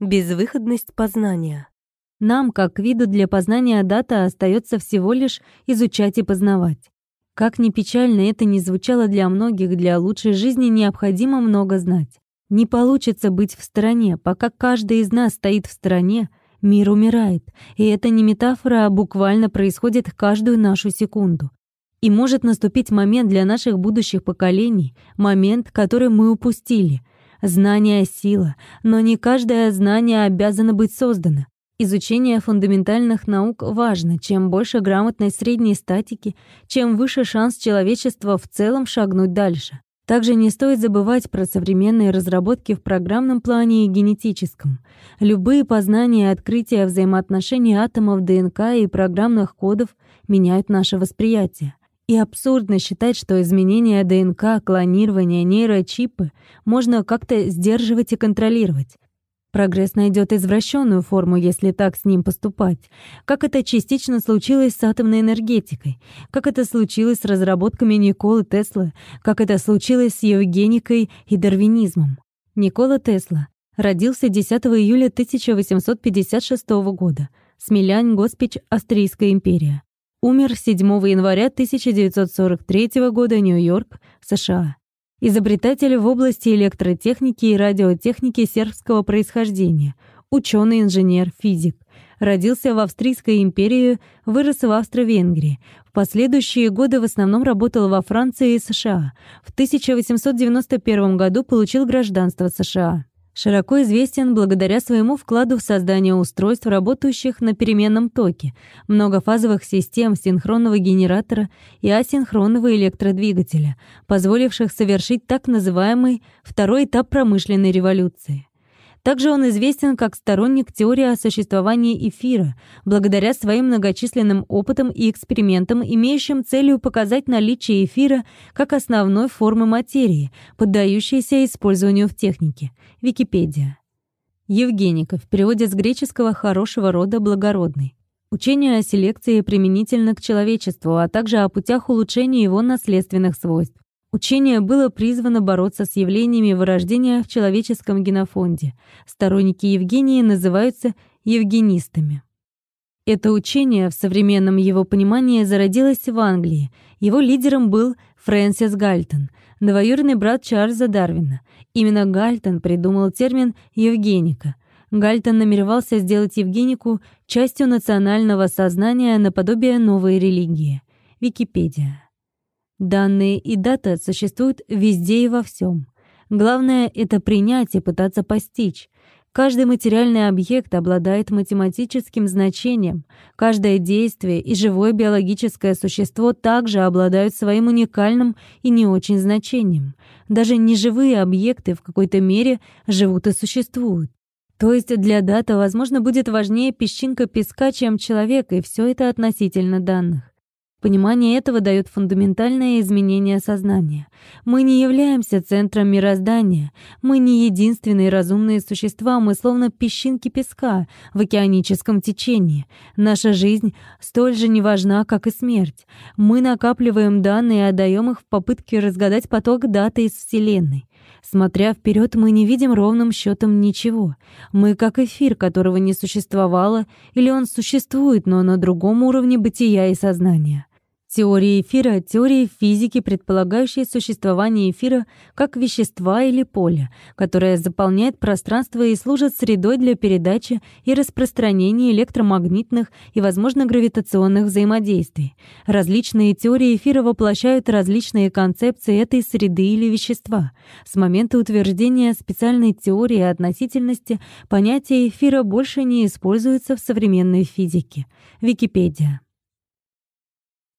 Безвыходность познания. Нам, как виду для познания дата, остается всего лишь изучать и познавать. Как ни печально это ни звучало для многих, для лучшей жизни необходимо много знать. Не получится быть в стороне. Пока каждый из нас стоит в стороне, мир умирает. И это не метафора, а буквально происходит каждую нашу секунду. И может наступить момент для наших будущих поколений, момент, который мы упустили, Знание — сила, но не каждое знание обязано быть создано. Изучение фундаментальных наук важно. Чем больше грамотной средней статики, чем выше шанс человечества в целом шагнуть дальше. Также не стоит забывать про современные разработки в программном плане и генетическом. Любые познания и открытия взаимоотношений атомов ДНК и программных кодов меняют наше восприятие. И абсурдно считать, что изменения ДНК, клонирование, нейрочипы можно как-то сдерживать и контролировать. Прогресс найдет извращенную форму, если так с ним поступать. Как это частично случилось с атомной энергетикой, как это случилось с разработками Николы Теслы, как это случилось с евгеникой и дарвинизмом. Никола Тесла родился 10 июля 1856 года. Смелянь, Госпич, Австрийская империя. Умер 7 января 1943 года, Нью-Йорк, США. Изобретатель в области электротехники и радиотехники сербского происхождения, ученый-инженер, физик. Родился в Австрийской империи, вырос в Австро-Венгрии. В последующие годы в основном работал во Франции и США. В 1891 году получил гражданство США. Широко известен благодаря своему вкладу в создание устройств, работающих на переменном токе, многофазовых систем синхронного генератора и асинхронного электродвигателя, позволивших совершить так называемый второй этап промышленной революции. Также он известен как сторонник теории о существовании эфира, благодаря своим многочисленным опытам и экспериментам, имеющим целью показать наличие эфира как основной формы материи, поддающейся использованию в технике. Википедия. Евгеника, в переводе с греческого «хорошего рода благородный». Учение о селекции применительно к человечеству, а также о путях улучшения его наследственных свойств. Учение было призвано бороться с явлениями вырождения в человеческом генофонде. Сторонники Евгении называются евгенистами. Это учение в современном его понимании зародилось в Англии. Его лидером был Фрэнсис Гальтон, двоюродный брат Чарльза Дарвина. Именно Гальтон придумал термин «евгеника». Гальтон намеревался сделать Евгенику частью национального сознания наподобие новой религии. Википедия. Данные и дата существуют везде и во всем. Главное — это принять и пытаться постичь. Каждый материальный объект обладает математическим значением. Каждое действие и живое биологическое существо также обладают своим уникальным и не очень значением. Даже неживые объекты в какой-то мере живут и существуют. То есть для дата, возможно, будет важнее песчинка песка, чем человек, и все это относительно данных. Понимание этого дает фундаментальное изменение сознания. Мы не являемся центром мироздания. Мы не единственные разумные существа, мы словно песчинки песка в океаническом течении. Наша жизнь столь же не важна, как и смерть. Мы накапливаем данные и отдаем их в попытке разгадать поток даты из Вселенной. Смотря вперед, мы не видим ровным счетом ничего. Мы как эфир, которого не существовало, или он существует, но на другом уровне бытия и сознания. Теория эфира — теория физики, предполагающая существование эфира как вещества или поля, которое заполняет пространство и служит средой для передачи и распространения электромагнитных и, возможно, гравитационных взаимодействий. Различные теории эфира воплощают различные концепции этой среды или вещества. С момента утверждения специальной теории относительности понятие эфира больше не используется в современной физике. Википедия.